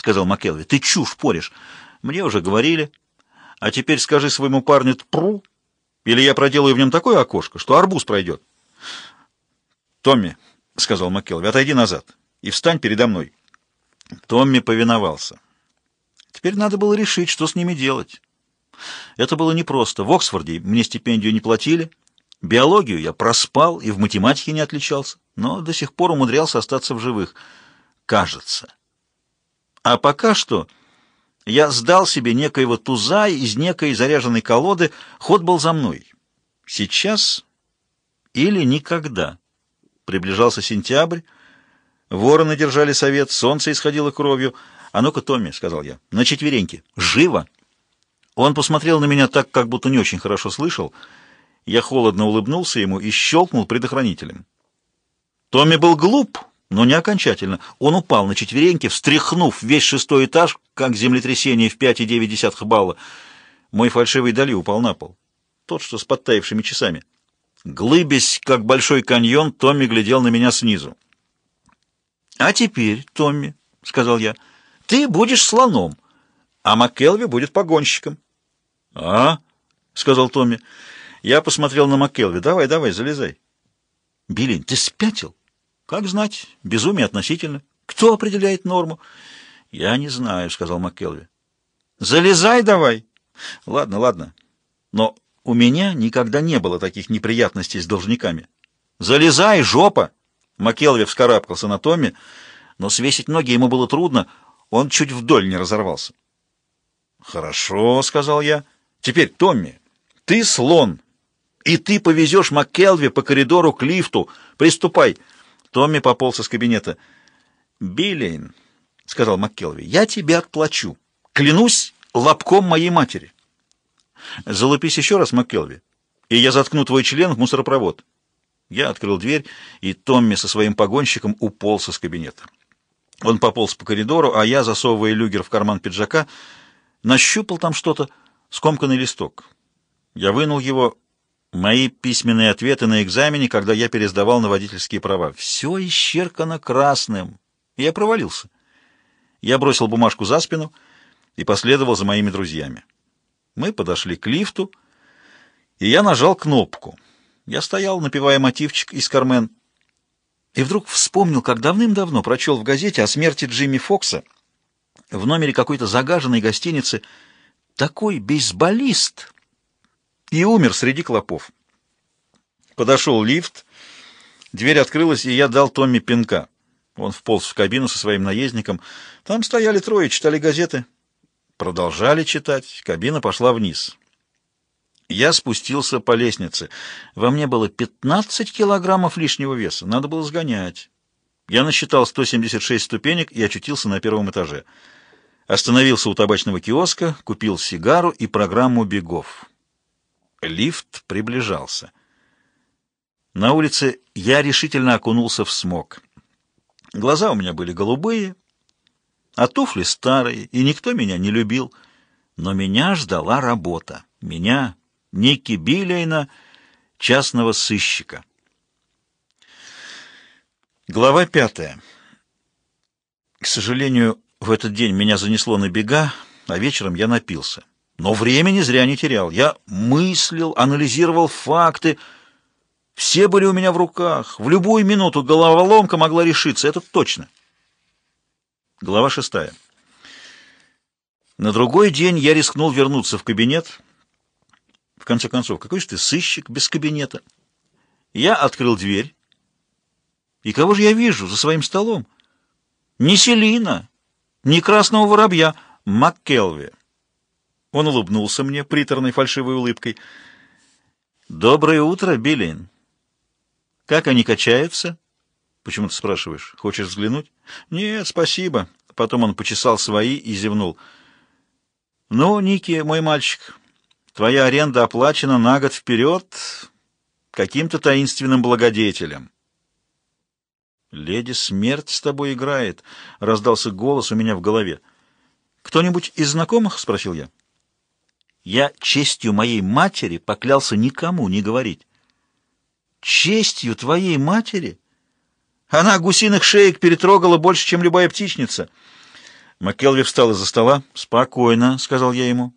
сказал МакКелви. «Ты чушь порешь. Мне уже говорили. А теперь скажи своему парню «тпру», или я проделаю в нем такое окошко, что арбуз пройдет». «Томми», — сказал МакКелви, — «отойди назад и встань передо мной». Томми повиновался. Теперь надо было решить, что с ними делать. Это было непросто. В Оксфорде мне стипендию не платили, биологию я проспал и в математике не отличался, но до сих пор умудрялся остаться в живых. Кажется. А пока что я сдал себе некоего туза из некой заряженной колоды, ход был за мной. Сейчас или никогда. Приближался сентябрь, вороны держали совет, солнце исходило кровью. «А ну-ка, Томми», — сказал я, — «на четвереньки, живо!» Он посмотрел на меня так, как будто не очень хорошо слышал. Я холодно улыбнулся ему и щелкнул предохранителем. Томми был глуп, но не окончательно. Он упал на четвереньки, встряхнув весь шестой этаж, как землетрясение в 5,9 балла. Мой фальшивый Дали упал на пол. Тот, что с подтаившими часами. Глыбясь, как большой каньон, Томми глядел на меня снизу. «А теперь, Томми, — сказал я, — ты будешь слоном, а МакКелви будет погонщиком». «А?» — сказал Томми. Я посмотрел на МакКелви. «Давай, давай, залезай». «Биллин, ты спятил?» Как знать, безумие относительно. Кто определяет норму? Я не знаю, сказал МакКелви. Залезай давай. Ладно, ладно. Но у меня никогда не было таких неприятностей с должниками. Залезай, жопа! МакКелви вскарабкался на Томми, но свесить ноги ему было трудно, он чуть вдоль не разорвался. «Хорошо», — сказал я. «Теперь, Томми, ты слон, и ты повезешь МакКелви по коридору к лифту. Приступай». Томми пополз из кабинета. «Биллейн», — сказал МакКелви, — «я тебе отплачу. Клянусь лобком моей матери». «Залупись еще раз, МакКелви, и я заткну твой член в мусоропровод». Я открыл дверь, и Томми со своим погонщиком уполз из кабинета. Он пополз по коридору, а я, засовывая люгер в карман пиджака, нащупал там что-то, скомканный листок. Я вынул его, Мои письменные ответы на экзамене, когда я пересдавал на водительские права. Все исчеркано красным. Я провалился. Я бросил бумажку за спину и последовал за моими друзьями. Мы подошли к лифту, и я нажал кнопку. Я стоял, напевая мотивчик из «Кармен», и вдруг вспомнил, как давным-давно прочел в газете о смерти Джимми Фокса в номере какой-то загаженной гостиницы. Такой бейсболист! И умер среди клопов. Подошел лифт, дверь открылась, и я дал Томми пинка. Он вполз в кабину со своим наездником. Там стояли трое, читали газеты. Продолжали читать. Кабина пошла вниз. Я спустился по лестнице. Во мне было 15 килограммов лишнего веса. Надо было сгонять. Я насчитал 176 ступенек и очутился на первом этаже. Остановился у табачного киоска, купил сигару и программу бегов. Лифт приближался. На улице я решительно окунулся в смог. Глаза у меня были голубые, а туфли старые, и никто меня не любил. Но меня ждала работа. Меня, Ники Биллейна, частного сыщика. Глава пятая. К сожалению, в этот день меня занесло на бега, а вечером я напился. Но времени зря не терял. Я мыслил, анализировал факты. Все были у меня в руках. В любую минуту головоломка могла решиться, это точно. Глава шестая. На другой день я рискнул вернуться в кабинет. В конце концов, какой же ты сыщик без кабинета? Я открыл дверь. И кого же я вижу за своим столом? Не Селина, не Красного Воробья, МакКелви. Он улыбнулся мне приторной фальшивой улыбкой. «Доброе утро, Биллин. Как они качаются?» «Почему ты спрашиваешь? Хочешь взглянуть?» «Нет, спасибо». Потом он почесал свои и зевнул. «Ну, Ники, мой мальчик, твоя аренда оплачена на год вперед каким-то таинственным благодетелем». «Леди Смерть с тобой играет», — раздался голос у меня в голове. «Кто-нибудь из знакомых?» — спросил я. Я честью моей матери поклялся никому не говорить. Честью твоей матери? Она гусиных шеек перетрогала больше, чем любая птичница. МакКелви встал из-за стола. «Спокойно», — сказал я ему.